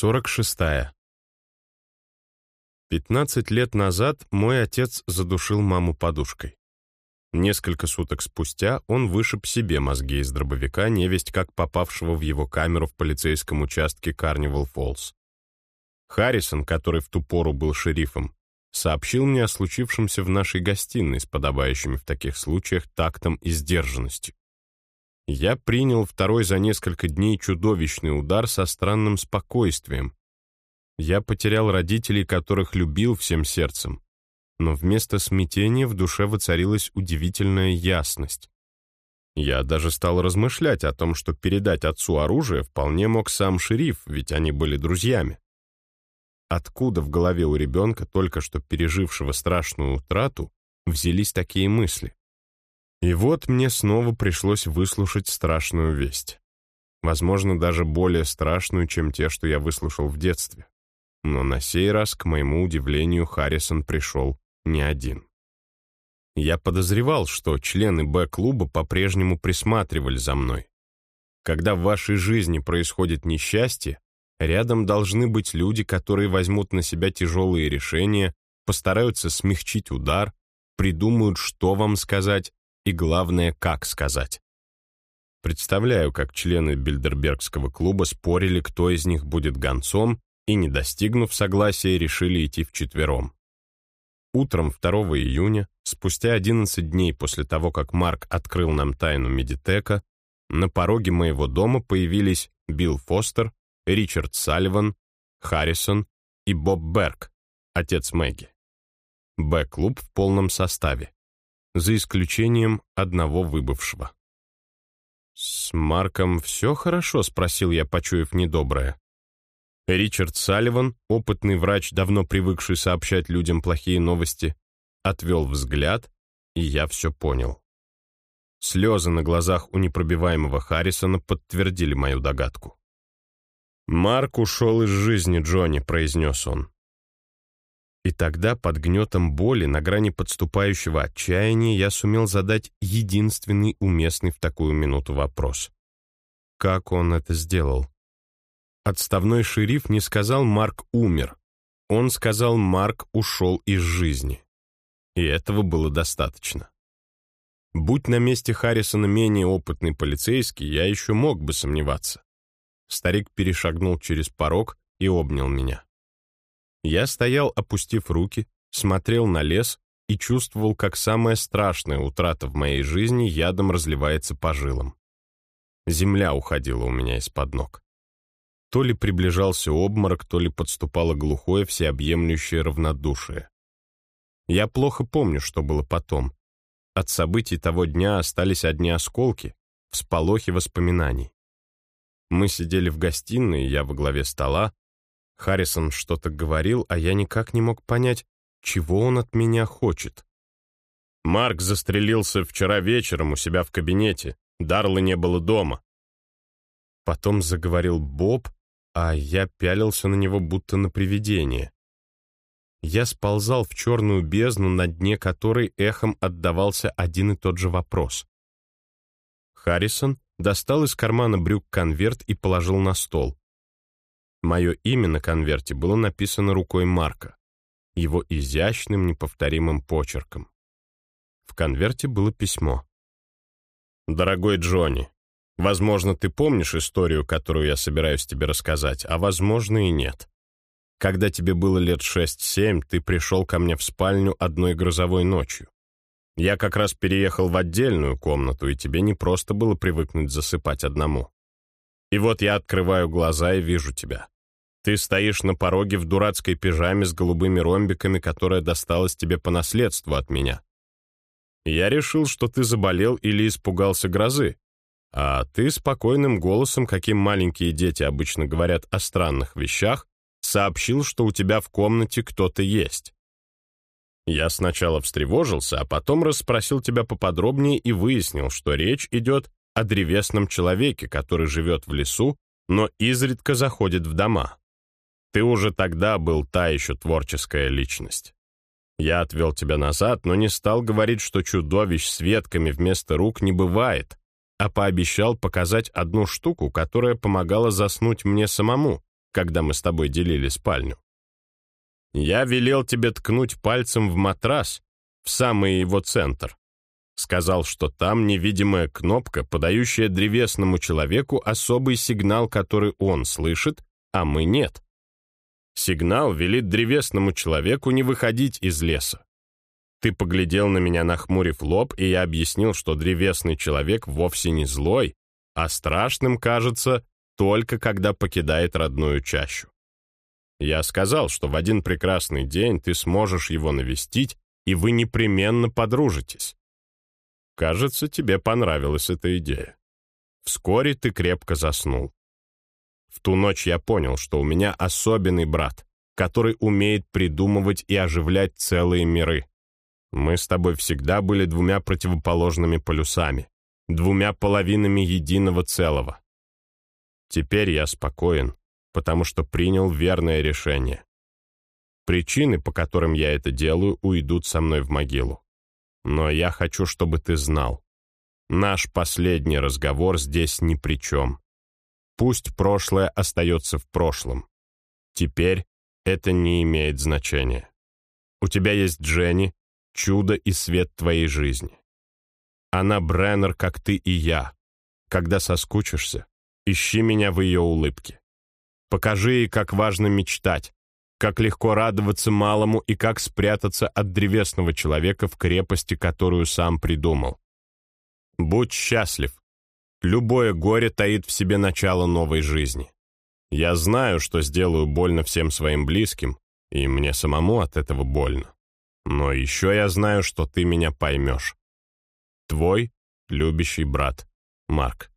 46. Пятнадцать лет назад мой отец задушил маму подушкой. Несколько суток спустя он вышиб себе мозги из дробовика, невесть как попавшего в его камеру в полицейском участке Карнивал Фоллс. Харрисон, который в ту пору был шерифом, сообщил мне о случившемся в нашей гостиной с подобающими в таких случаях тактом и сдержанностью. Я принял второй за несколько дней чудовищный удар со странным спокойствием. Я потерял родителей, которых любил всем сердцем, но вместо смятения в душе воцарилась удивительная ясность. Я даже стал размышлять о том, что передать отцу оружие вполне мог сам шериф, ведь они были друзьями. Откуда в голове у ребенка, только что пережившего страшную утрату, взялись такие мысли? И вот мне снова пришлось выслушать страшную весть. Возможно, даже более страшную, чем те, что я выслушал в детстве. Но на сей раз, к моему удивлению, Харрисон пришел не один. Я подозревал, что члены Б-клуба по-прежнему присматривали за мной. Когда в вашей жизни происходит несчастье, рядом должны быть люди, которые возьмут на себя тяжелые решения, постараются смягчить удар, придумают, что вам сказать, и, главное, как сказать. Представляю, как члены Бильдербергского клуба спорили, кто из них будет гонцом, и, не достигнув согласия, решили идти вчетвером. Утром 2 июня, спустя 11 дней после того, как Марк открыл нам тайну Медитека, на пороге моего дома появились Билл Фостер, Ричард Салливан, Харрисон и Боб Берг, отец Мэгги. Б-клуб в полном составе за исключением одного выбывшего. «С Марком все хорошо?» — спросил я, почуяв недоброе. Ричард Салливан, опытный врач, давно привыкший сообщать людям плохие новости, отвел взгляд, и я все понял. Слезы на глазах у непробиваемого Харрисона подтвердили мою догадку. «Марк ушел из жизни, Джонни», — произнес он. И тогда, под гнетом боли, на грани подступающего отчаяния, я сумел задать единственный уместный в такую минуту вопрос. Как он это сделал? Отставной шериф не сказал «Марк умер». Он сказал «Марк ушел из жизни». И этого было достаточно. Будь на месте Харрисона менее опытный полицейский, я еще мог бы сомневаться. Старик перешагнул через порог и обнял меня. Я стоял, опустив руки, смотрел на лес и чувствовал, как самая страшная утрата в моей жизни ядом разливается по жилам. Земля уходила у меня из-под ног. То ли приближался обморок, то ли подступало глухое всеобъемлющее равнодушие. Я плохо помню, что было потом. От событий того дня остались одни осколки, всполохи воспоминаний. Мы сидели в гостиной, я во главе стола, Харрисон что-то говорил, а я никак не мог понять, чего он от меня хочет. Марк застрелился вчера вечером у себя в кабинете. Дарлы не было дома. Потом заговорил Боб, а я пялился на него, будто на привидение. Я сползал в черную бездну, на дне которой эхом отдавался один и тот же вопрос. Харрисон достал из кармана брюк конверт и положил на стол. Мое имя на конверте было написано рукой Марка, его изящным неповторимым почерком. В конверте было письмо. «Дорогой Джонни, возможно, ты помнишь историю, которую я собираюсь тебе рассказать, а возможно и нет. Когда тебе было лет шесть-семь, ты пришел ко мне в спальню одной грозовой ночью. Я как раз переехал в отдельную комнату, и тебе не просто было привыкнуть засыпать одному. И вот я открываю глаза и вижу тебя. Ты стоишь на пороге в дурацкой пижаме с голубыми ромбиками, которая досталась тебе по наследству от меня. Я решил, что ты заболел или испугался грозы, а ты спокойным голосом, каким маленькие дети обычно говорят о странных вещах, сообщил, что у тебя в комнате кто-то есть. Я сначала встревожился, а потом расспросил тебя поподробнее и выяснил, что речь идет о древесном человеке, который живет в лесу, но изредка заходит в дома. Ты уже тогда был та еще творческая личность. Я отвел тебя назад, но не стал говорить, что чудовищ с ветками вместо рук не бывает, а пообещал показать одну штуку, которая помогала заснуть мне самому, когда мы с тобой делили спальню. Я велел тебе ткнуть пальцем в матрас, в самый его центр. Сказал, что там невидимая кнопка, подающая древесному человеку особый сигнал, который он слышит, а мы нет. Сигнал велит древесному человеку не выходить из леса. Ты поглядел на меня, нахмурив лоб, и я объяснил, что древесный человек вовсе не злой, а страшным кажется только когда покидает родную чащу. Я сказал, что в один прекрасный день ты сможешь его навестить, и вы непременно подружитесь. Кажется, тебе понравилась эта идея. Вскоре ты крепко заснул. В ту ночь я понял, что у меня особенный брат, который умеет придумывать и оживлять целые миры. Мы с тобой всегда были двумя противоположными полюсами, двумя половинами единого целого. Теперь я спокоен, потому что принял верное решение. Причины, по которым я это делаю, уйдут со мной в могилу. Но я хочу, чтобы ты знал. Наш последний разговор здесь ни при чем. Пусть прошлое остается в прошлом. Теперь это не имеет значения. У тебя есть Дженни, чудо и свет твоей жизни. Она Бреннер, как ты и я. Когда соскучишься, ищи меня в ее улыбке. Покажи ей, как важно мечтать, как легко радоваться малому и как спрятаться от древесного человека в крепости, которую сам придумал. Будь счастлив. Любое горе таит в себе начало новой жизни. Я знаю, что сделаю больно всем своим близким, и мне самому от этого больно. Но еще я знаю, что ты меня поймешь. Твой любящий брат Марк.